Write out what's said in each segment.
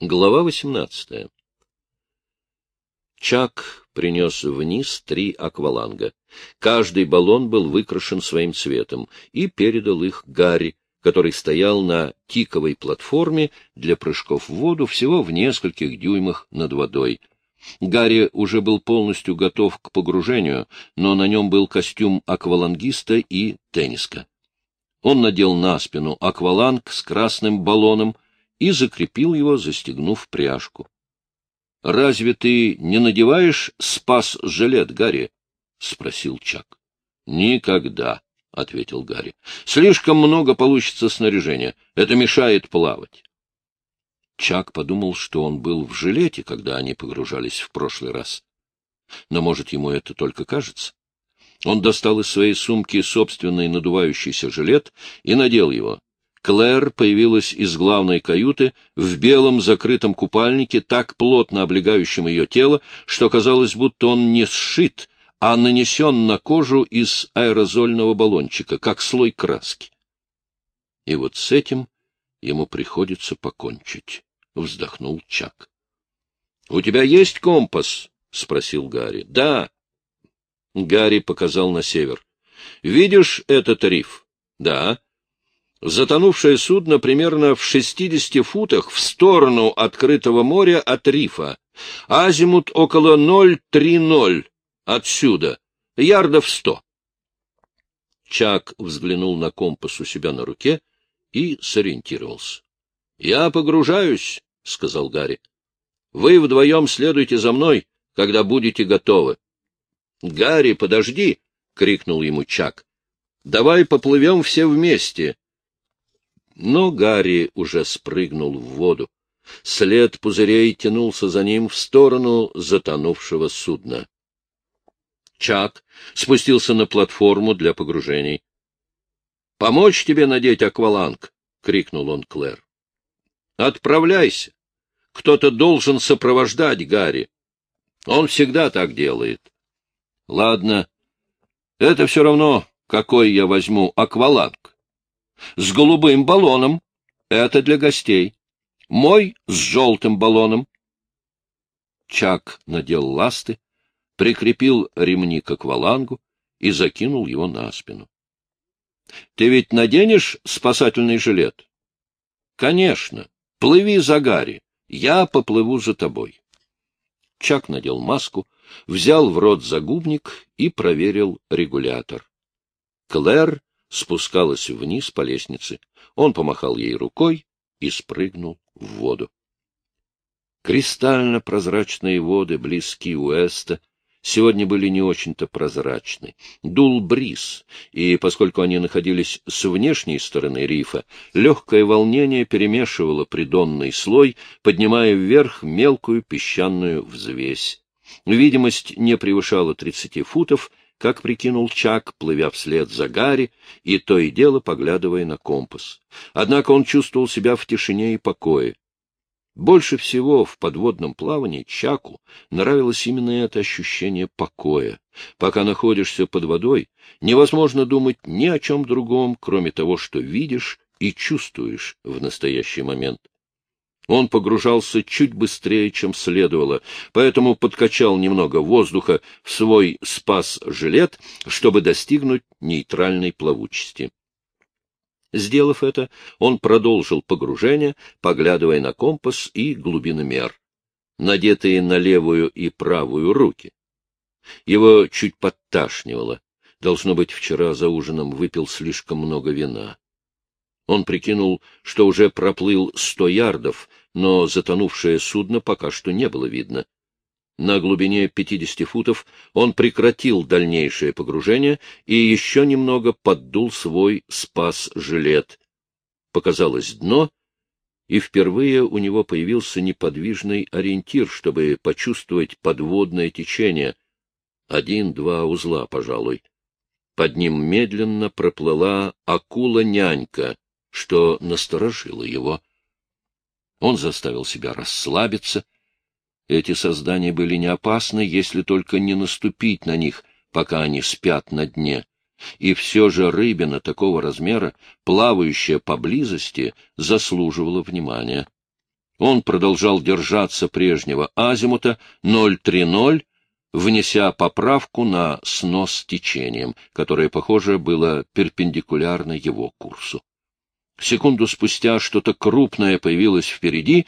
Глава 18. Чак принес вниз три акваланга. Каждый баллон был выкрашен своим цветом и передал их Гарри, который стоял на тиковой платформе для прыжков в воду всего в нескольких дюймах над водой. Гарри уже был полностью готов к погружению, но на нем был костюм аквалангиста и тенниска. Он надел на спину акваланг с красным баллоном, и закрепил его, застегнув пряжку. — Разве ты не надеваешь спас-жилет, Гарри? — спросил Чак. — Никогда, — ответил Гарри. — Слишком много получится снаряжения. Это мешает плавать. Чак подумал, что он был в жилете, когда они погружались в прошлый раз. Но, может, ему это только кажется? Он достал из своей сумки собственный надувающийся жилет и надел его. Клэр появилась из главной каюты в белом закрытом купальнике, так плотно облегающем ее тело, что казалось, будто он не сшит, а нанесен на кожу из аэрозольного баллончика, как слой краски. И вот с этим ему приходится покончить, — вздохнул Чак. — У тебя есть компас? — спросил Гарри. — Да. Гарри показал на север. — Видишь этот риф? — Да. Затонувшее судно примерно в 60 футах в сторону открытого моря от рифа. Азимут около 0,30 отсюда, ярдов 100. Чак взглянул на компас у себя на руке и сориентировался. — Я погружаюсь, — сказал Гарри. — Вы вдвоем следуйте за мной, когда будете готовы. — Гарри, подожди! — крикнул ему Чак. — Давай поплывем все вместе. Но Гарри уже спрыгнул в воду. След пузырей тянулся за ним в сторону затонувшего судна. Чак спустился на платформу для погружений. — Помочь тебе надеть акваланг? — крикнул он Клэр. — Отправляйся. Кто-то должен сопровождать Гарри. Он всегда так делает. — Ладно. Это все равно, какой я возьму акваланг. С голубым баллоном. Это для гостей. Мой с желтым баллоном. Чак надел ласты, прикрепил ремни к аквалангу и закинул его на спину. — Ты ведь наденешь спасательный жилет? — Конечно. Плыви за Гарри. Я поплыву за тобой. Чак надел маску, взял в рот загубник и проверил регулятор. Клэр спускалась вниз по лестнице. Он помахал ей рукой и спрыгнул в воду. Кристально-прозрачные воды близки Уэста сегодня были не очень-то прозрачны. Дул бриз, и поскольку они находились с внешней стороны рифа, легкое волнение перемешивало придонный слой, поднимая вверх мелкую песчаную взвесь. Видимость не превышала тридцати футов, как прикинул Чак, плывя вслед за Гарри и то и дело поглядывая на компас. Однако он чувствовал себя в тишине и покое. Больше всего в подводном плавании Чаку нравилось именно это ощущение покоя. Пока находишься под водой, невозможно думать ни о чем другом, кроме того, что видишь и чувствуешь в настоящий момент. Он погружался чуть быстрее, чем следовало, поэтому подкачал немного воздуха в свой спас-жилет, чтобы достигнуть нейтральной плавучести. Сделав это, он продолжил погружение, поглядывая на компас и глубиномер, надетые на левую и правую руки. Его чуть подташнивало. Должно быть, вчера за ужином выпил слишком много вина. Он прикинул, что уже проплыл сто ярдов, но затонувшее судно пока что не было видно. На глубине пятидесяти футов он прекратил дальнейшее погружение и еще немного поддул свой спас-жилет. Показалось дно, и впервые у него появился неподвижный ориентир, чтобы почувствовать подводное течение. Один-два узла, пожалуй. Под ним медленно проплыла акула-нянька что насторожило его. Он заставил себя расслабиться. Эти создания были не опасны, если только не наступить на них, пока они спят на дне. И все же рыбина такого размера, плавающая поблизости, заслуживала внимания. Он продолжал держаться прежнего азимута 030, внеся поправку на снос течением, которое, похоже, было перпендикулярно его курсу. Секунду спустя что-то крупное появилось впереди,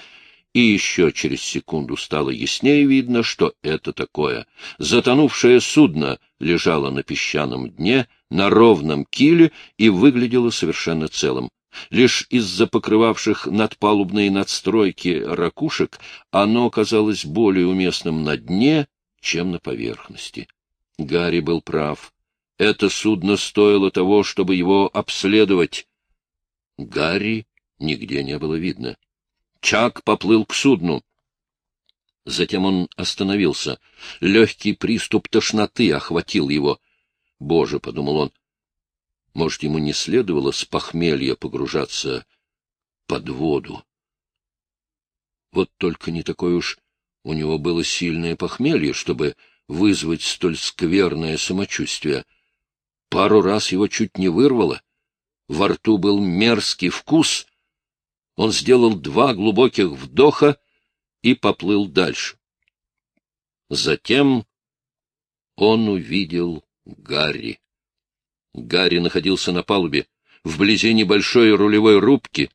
и еще через секунду стало яснее видно, что это такое. Затонувшее судно лежало на песчаном дне, на ровном киле и выглядело совершенно целым. Лишь из-за покрывавших надпалубные надстройки ракушек оно казалось более уместным на дне, чем на поверхности. Гарри был прав. Это судно стоило того, чтобы его обследовать. Гарри нигде не было видно. Чак поплыл к судну. Затем он остановился. Легкий приступ тошноты охватил его. «Боже!» — подумал он. «Может, ему не следовало с похмелья погружаться под воду?» Вот только не такое уж у него было сильное похмелье, чтобы вызвать столь скверное самочувствие. Пару раз его чуть не вырвало. Во рту был мерзкий вкус. Он сделал два глубоких вдоха и поплыл дальше. Затем он увидел Гарри. Гарри находился на палубе, вблизи небольшой рулевой рубки,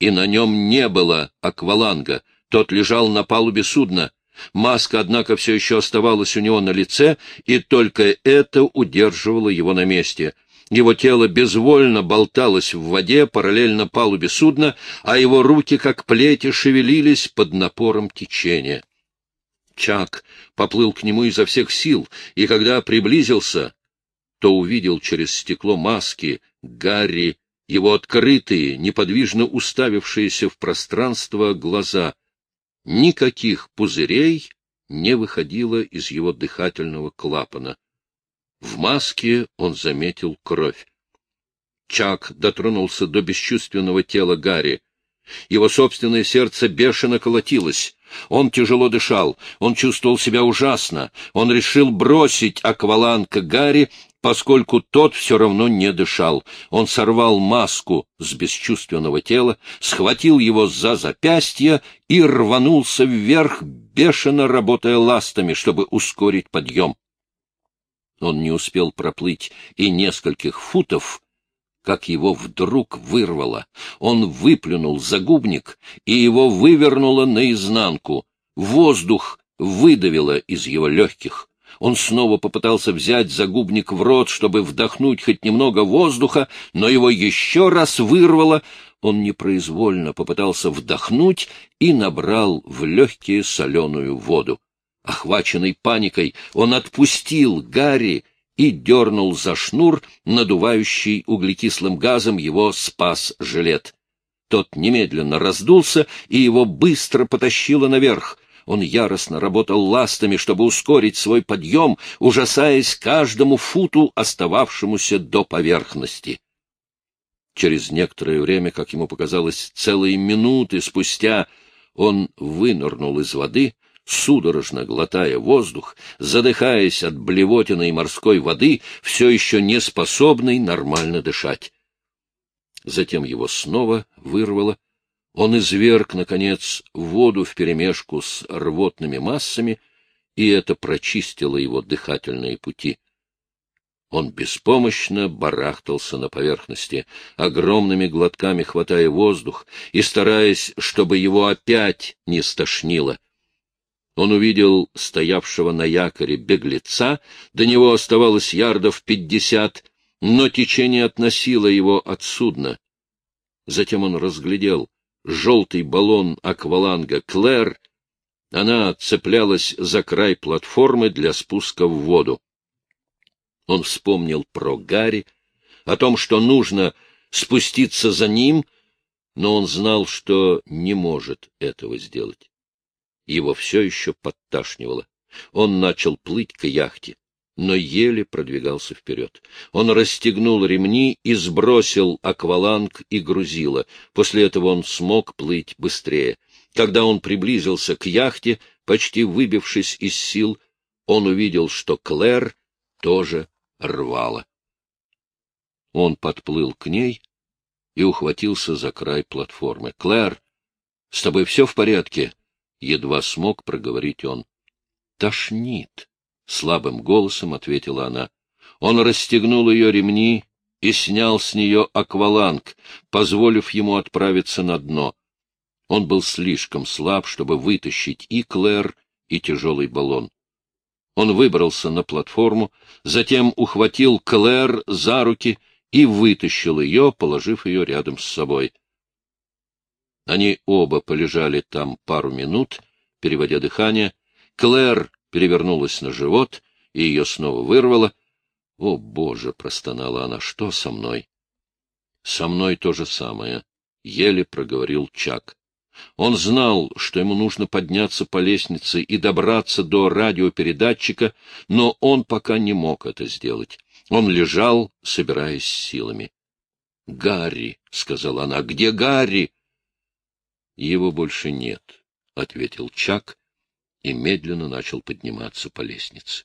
и на нем не было акваланга, тот лежал на палубе судна. Маска, однако, все еще оставалась у него на лице, и только это удерживало его на месте. Его тело безвольно болталось в воде параллельно палубе судна, а его руки, как плети, шевелились под напором течения. Чак поплыл к нему изо всех сил, и когда приблизился, то увидел через стекло маски Гарри, его открытые, неподвижно уставившиеся в пространство глаза. Никаких пузырей не выходило из его дыхательного клапана. В маске он заметил кровь. Чак дотронулся до бесчувственного тела Гарри. Его собственное сердце бешено колотилось. Он тяжело дышал, он чувствовал себя ужасно. Он решил бросить акваланг Гарри поскольку тот все равно не дышал. Он сорвал маску с бесчувственного тела, схватил его за запястье и рванулся вверх, бешено работая ластами, чтобы ускорить подъем. Он не успел проплыть и нескольких футов, как его вдруг вырвало. Он выплюнул загубник, и его вывернуло наизнанку. Воздух выдавило из его легких. Он снова попытался взять загубник в рот, чтобы вдохнуть хоть немного воздуха, но его еще раз вырвало. Он непроизвольно попытался вдохнуть и набрал в легкие соленую воду. Охваченный паникой, он отпустил Гарри и дернул за шнур, надувающий углекислым газом его спас жилет. Тот немедленно раздулся, и его быстро потащило наверх. Он яростно работал ластами, чтобы ускорить свой подъем, ужасаясь каждому футу, остававшемуся до поверхности. Через некоторое время, как ему показалось, целые минуты спустя, он вынырнул из воды, судорожно глотая воздух, задыхаясь от блевотины и морской воды, все еще не способный нормально дышать. Затем его снова вырвало, он изверг, наконец, воду вперемешку с рвотными массами, и это прочистило его дыхательные пути. Он беспомощно барахтался на поверхности, огромными глотками хватая воздух и стараясь, чтобы его опять не стошнило. Он увидел стоявшего на якоре беглеца, до него оставалось ярдов пятьдесят, но течение относило его от судна. Затем он разглядел желтый баллон акваланга «Клэр», она цеплялась за край платформы для спуска в воду. Он вспомнил про Гарри, о том, что нужно спуститься за ним, но он знал, что не может этого сделать. Его все еще подташнивало. Он начал плыть к яхте но еле продвигался вперед. Он расстегнул ремни и сбросил акваланг и грузило. После этого он смог плыть быстрее. Когда он приблизился к яхте, почти выбившись из сил, он увидел, что Клэр тоже рвала. Он подплыл к ней и ухватился за край платформы. — Клэр! С тобой все в порядке? — едва смог проговорить он. — Тошнит, — слабым голосом ответила она. Он расстегнул ее ремни и снял с нее акваланг, позволив ему отправиться на дно. Он был слишком слаб, чтобы вытащить и Клэр, и тяжелый баллон. Он выбрался на платформу, затем ухватил Клэр за руки и вытащил ее, положив ее рядом с собой. Они оба полежали там пару минут, переводя дыхание. Клэр перевернулась на живот, и ее снова вырвало — «О, Боже!» — простонала она. «Что со мной?» «Со мной то же самое», — еле проговорил Чак. Он знал, что ему нужно подняться по лестнице и добраться до радиопередатчика, но он пока не мог это сделать. Он лежал, собираясь силами. — Гарри, — сказала она, — где Гарри? — Его больше нет, — ответил Чак и медленно начал подниматься по лестнице.